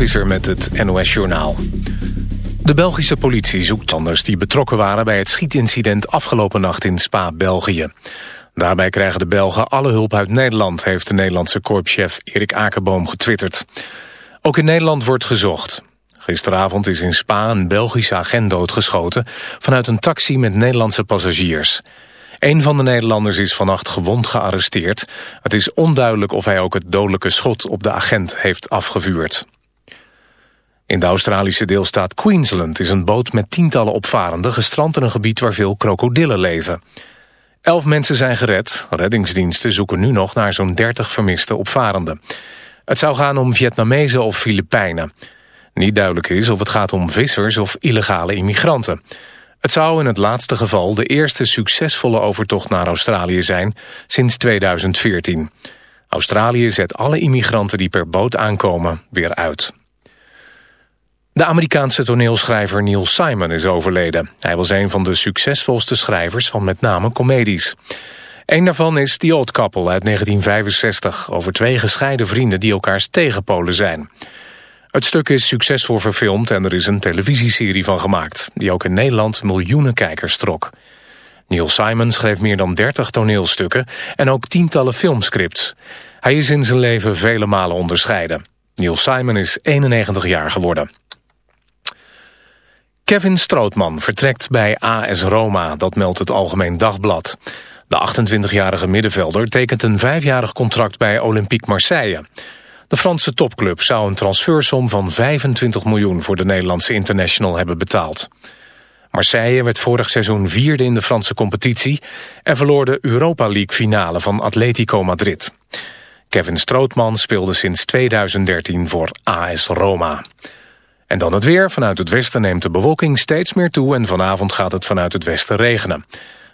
Visser met het NOS-journaal. De Belgische politie zoekt anders die betrokken waren... bij het schietincident afgelopen nacht in Spa, België. Daarbij krijgen de Belgen alle hulp uit Nederland... heeft de Nederlandse korpschef Erik Akerboom getwitterd. Ook in Nederland wordt gezocht. Gisteravond is in Spa een Belgische agent doodgeschoten... vanuit een taxi met Nederlandse passagiers. Een van de Nederlanders is vannacht gewond gearresteerd. Het is onduidelijk of hij ook het dodelijke schot op de agent heeft afgevuurd. In de Australische deelstaat Queensland is een boot met tientallen opvarenden gestrand in een gebied waar veel krokodillen leven. Elf mensen zijn gered. Reddingsdiensten zoeken nu nog naar zo'n 30 vermiste opvarenden. Het zou gaan om Vietnamezen of Filipijnen. Niet duidelijk is of het gaat om vissers of illegale immigranten. Het zou in het laatste geval de eerste succesvolle overtocht naar Australië zijn sinds 2014. Australië zet alle immigranten die per boot aankomen weer uit. De Amerikaanse toneelschrijver Neil Simon is overleden. Hij was een van de succesvolste schrijvers van met name comedies. Een daarvan is The Old Couple uit 1965... over twee gescheiden vrienden die elkaars tegenpolen zijn. Het stuk is succesvol verfilmd en er is een televisieserie van gemaakt... die ook in Nederland miljoenen kijkers trok. Neil Simon schreef meer dan 30 toneelstukken en ook tientallen filmscripts. Hij is in zijn leven vele malen onderscheiden. Neil Simon is 91 jaar geworden. Kevin Strootman vertrekt bij AS Roma, dat meldt het Algemeen Dagblad. De 28-jarige middenvelder tekent een vijfjarig contract bij Olympique Marseille. De Franse topclub zou een transfersom van 25 miljoen voor de Nederlandse international hebben betaald. Marseille werd vorig seizoen vierde in de Franse competitie... en verloor de Europa League finale van Atletico Madrid. Kevin Strootman speelde sinds 2013 voor AS Roma. En dan het weer. Vanuit het westen neemt de bewolking steeds meer toe... en vanavond gaat het vanuit het westen regenen.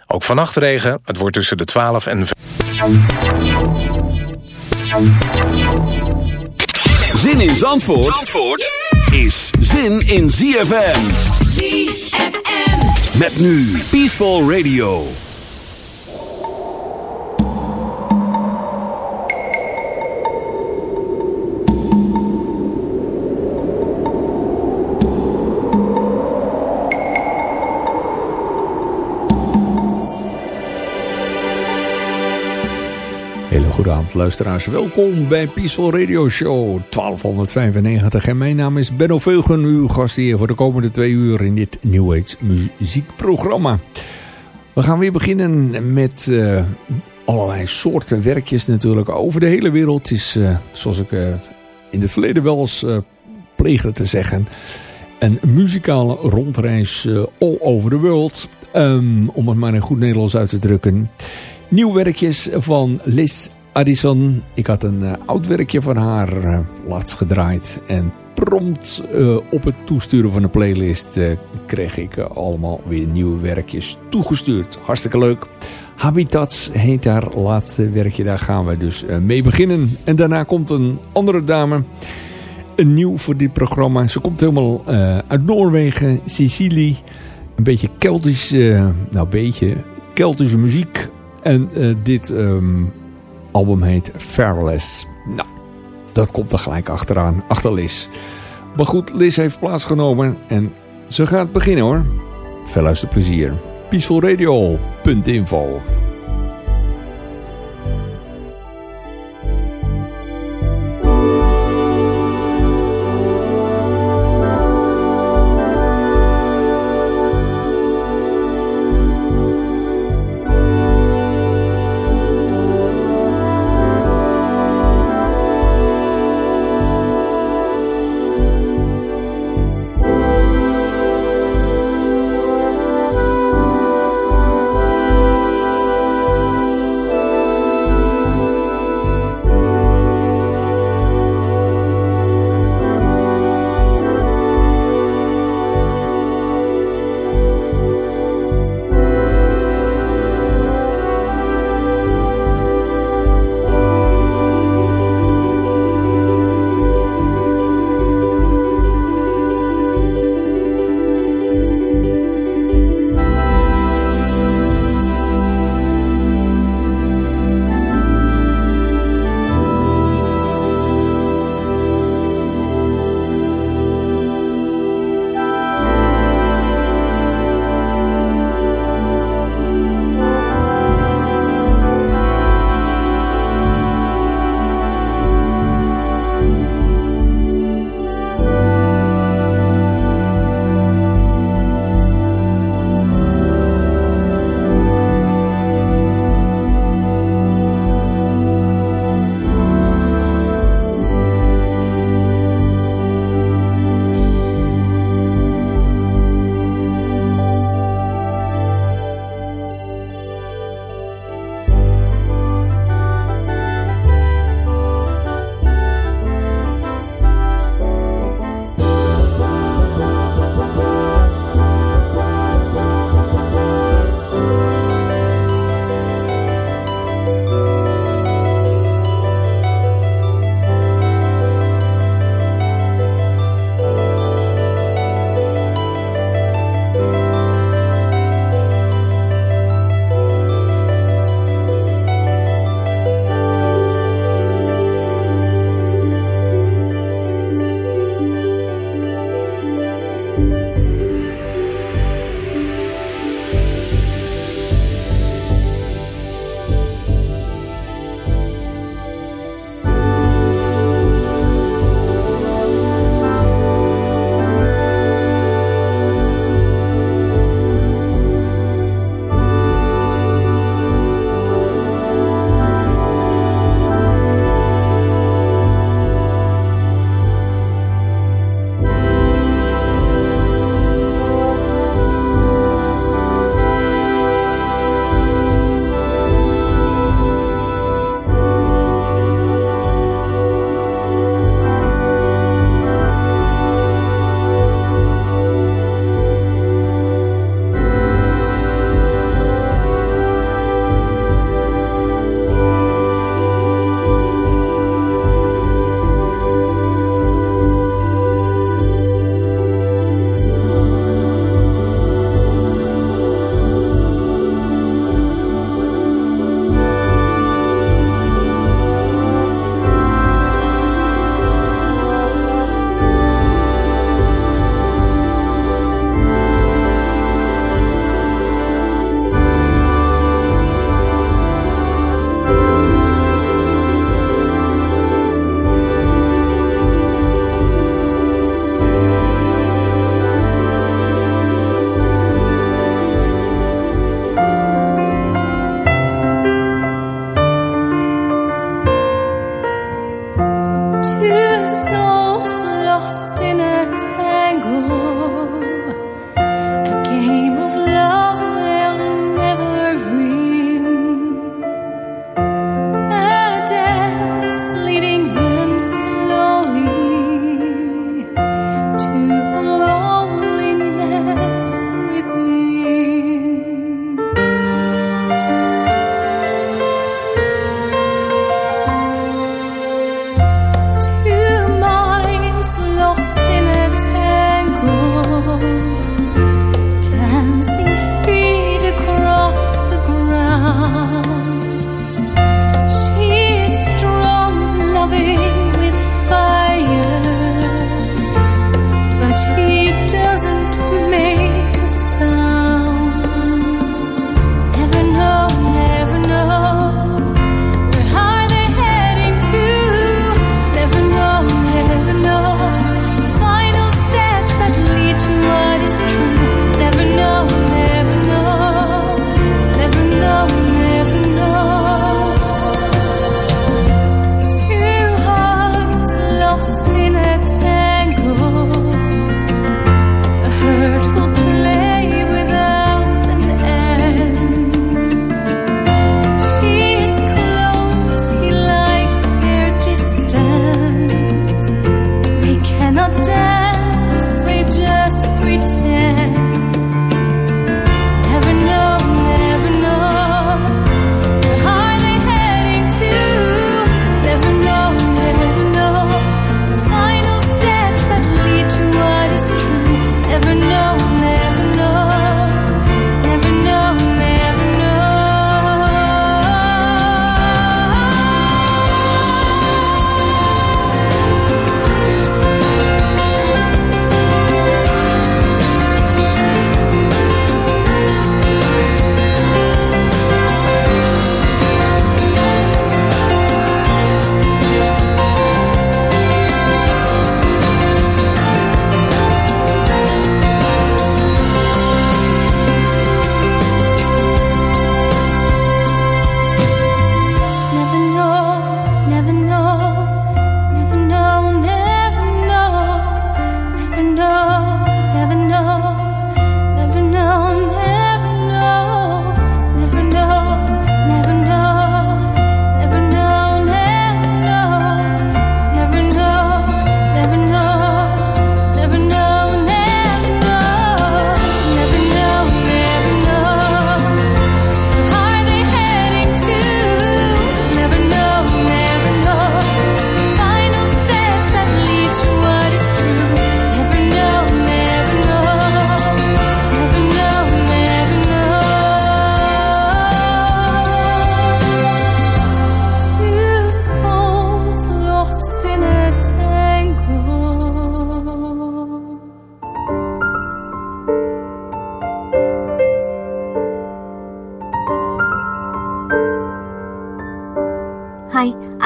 Ook vannacht regen. Het wordt tussen de 12 en... Zin in Zandvoort, Zandvoort is zin in ZFM. ZFM. Met nu Peaceful Radio. Goedenavond luisteraars, welkom bij Peaceful Radio Show 1295 en mijn naam is Benno Veugen, uw gast hier voor de komende twee uur in dit New Age muziekprogramma. We gaan weer beginnen met uh, allerlei soorten werkjes natuurlijk over de hele wereld. Het is, uh, zoals ik uh, in het verleden wel eens pleegde te zeggen, een muzikale rondreis all over the world. Um, om het maar in goed Nederlands uit te drukken. Nieuw werkjes van Liz Addison. Ik had een uh, oud werkje van haar uh, laatst gedraaid. En prompt uh, op het toesturen van de playlist kreeg ik allemaal weer nieuwe werkjes toegestuurd. Hartstikke leuk. Habitats heet haar laatste werkje. Daar gaan we dus mee beginnen. En daarna komt een andere dame. Een nieuw voor dit programma. Ze komt helemaal uit Noorwegen. Sicilië. Een beetje Keltisch. nou, beetje Keltische muziek. En dit... Um, album heet Fairless. Nou, dat komt er gelijk achteraan, achter Liz. Maar goed, Liz heeft plaatsgenomen en ze gaat beginnen hoor. Veel luisterplezier. Peacefulradio.info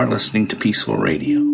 Are listening to Peaceful Radio.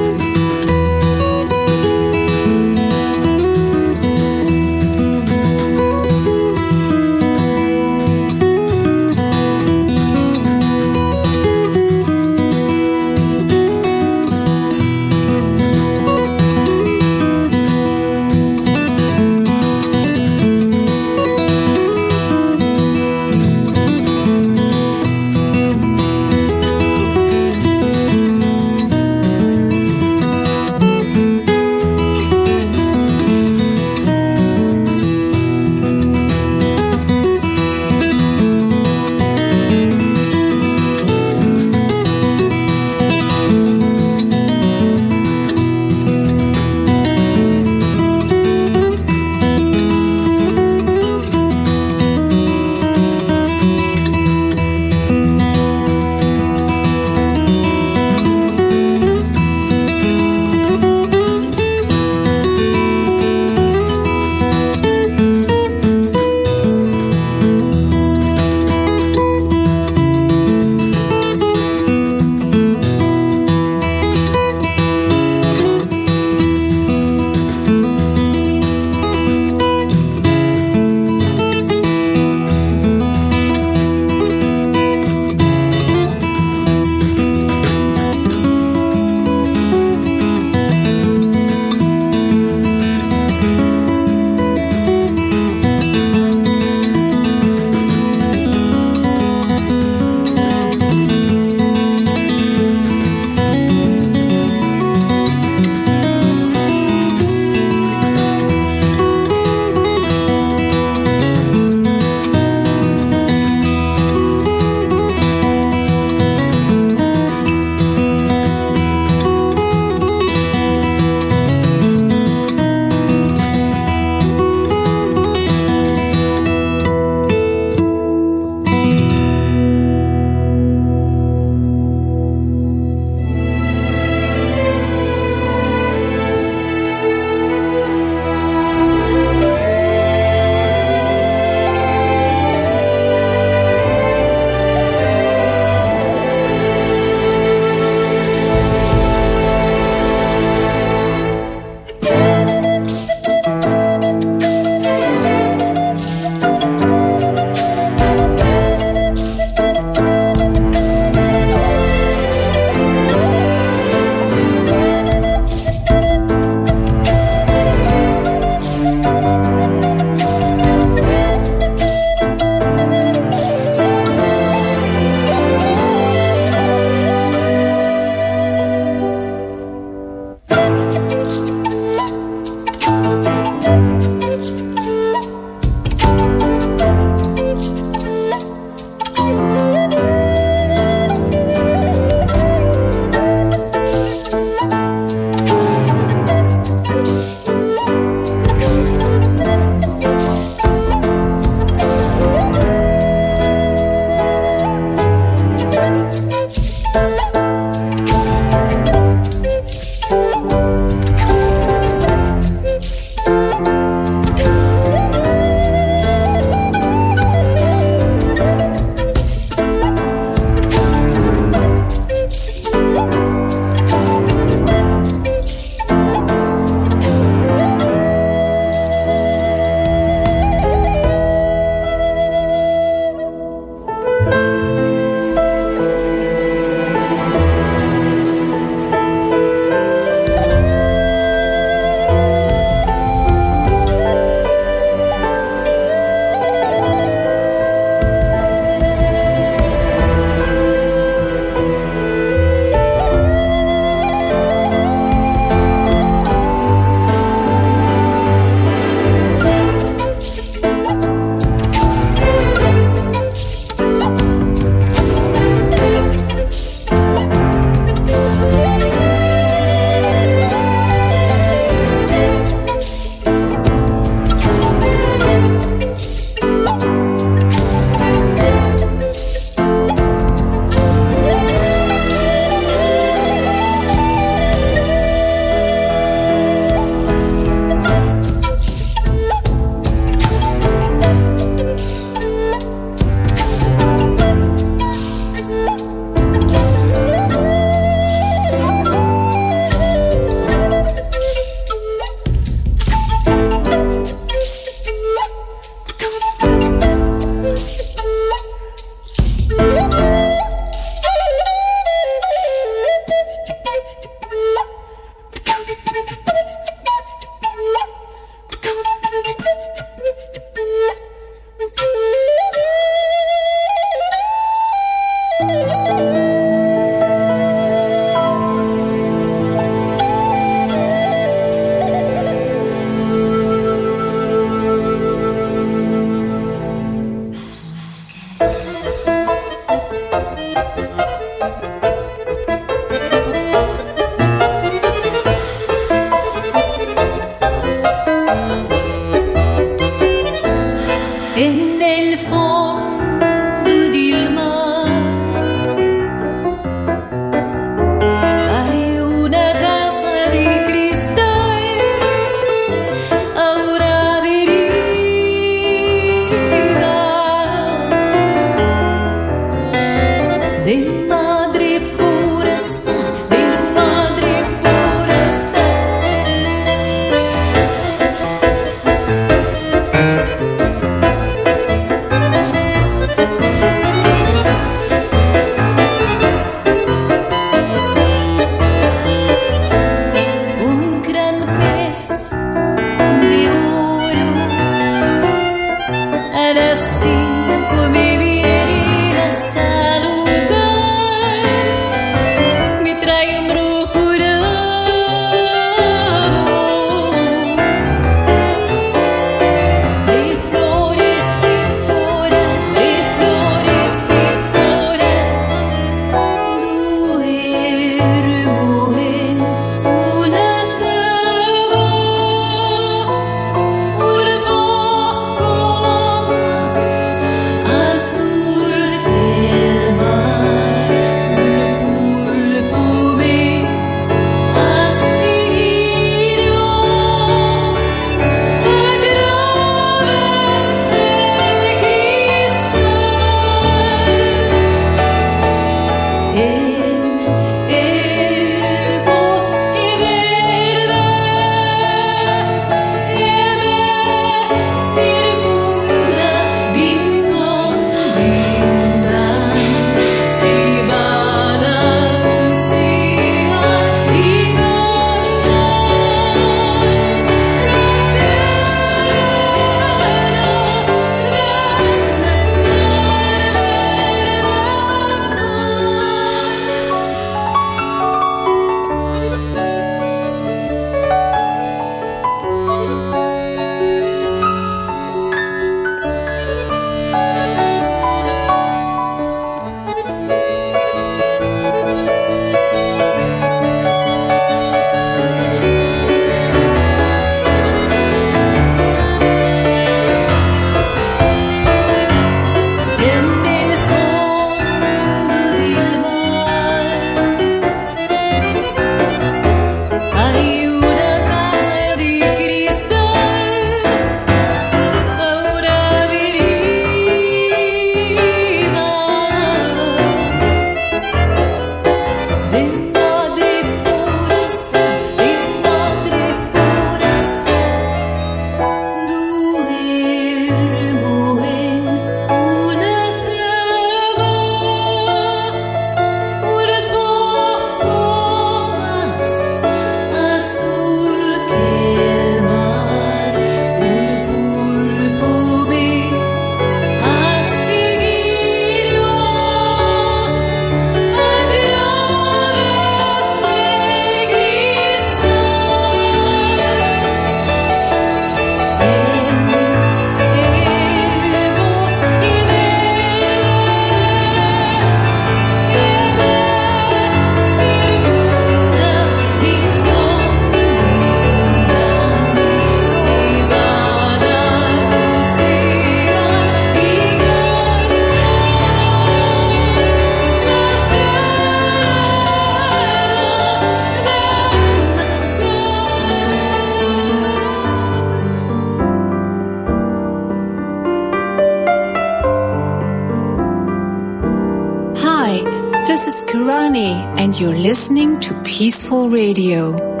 Karani, and you're listening to Peaceful Radio.